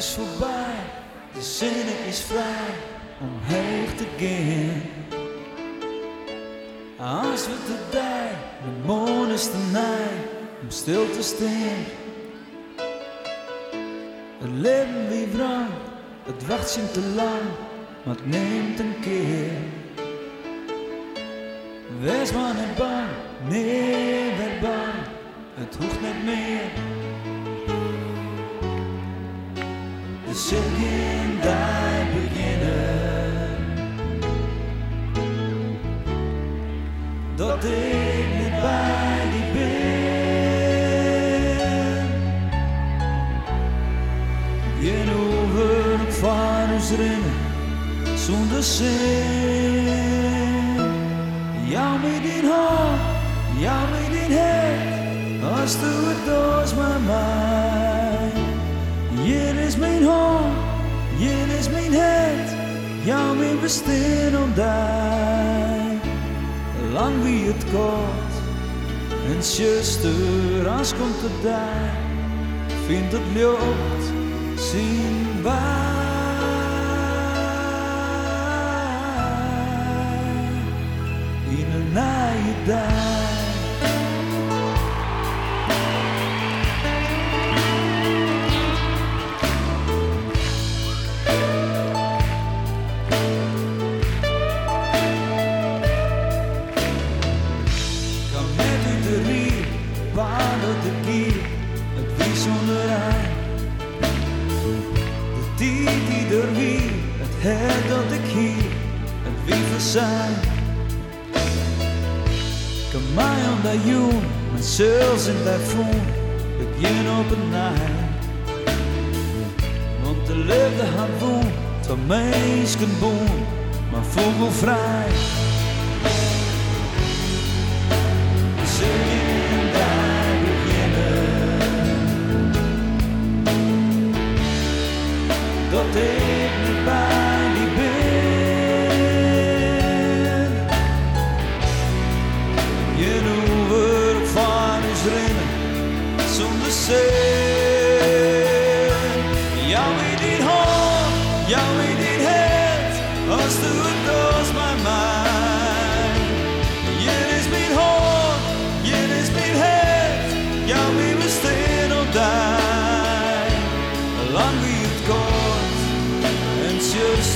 is voorbij, de zin is vrij om heen te gaan. Als we te dij, de moon is te nij om stil te staan. Het leven wie wrang, het wacht je te lang, maar het neemt een keer. Wees maar niet bang, nee, werd bang, het hoeft niet meer. Cirkel daar beginnen. Dat ik niet bij die ben. Geen over van ons rennen, zonder zin. Jou met in hand, jou met in het, als du het doos maar mij. Is mijn hand, hier is mijn het, jou mijn om die. Lang wie het kort, en zuster, als komt het daar, vindt het lucht, zien wij. In een naaie. Die die er wie, het het dat ik hier, het wie voor zijn. Kan mij aan dat joen, mijn zelfs in dat voen, begin op een naai. Want de liefde had woon, van meisken boon, maar vogelvrij. Zingen Dat ik niet bij die ben. Je over van ons rennen zonder zin.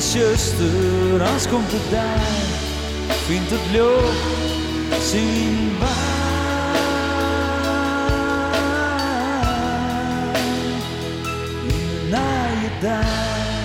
Zuster, als komt het daar, vindt het lucht, zien. In de naaie dag.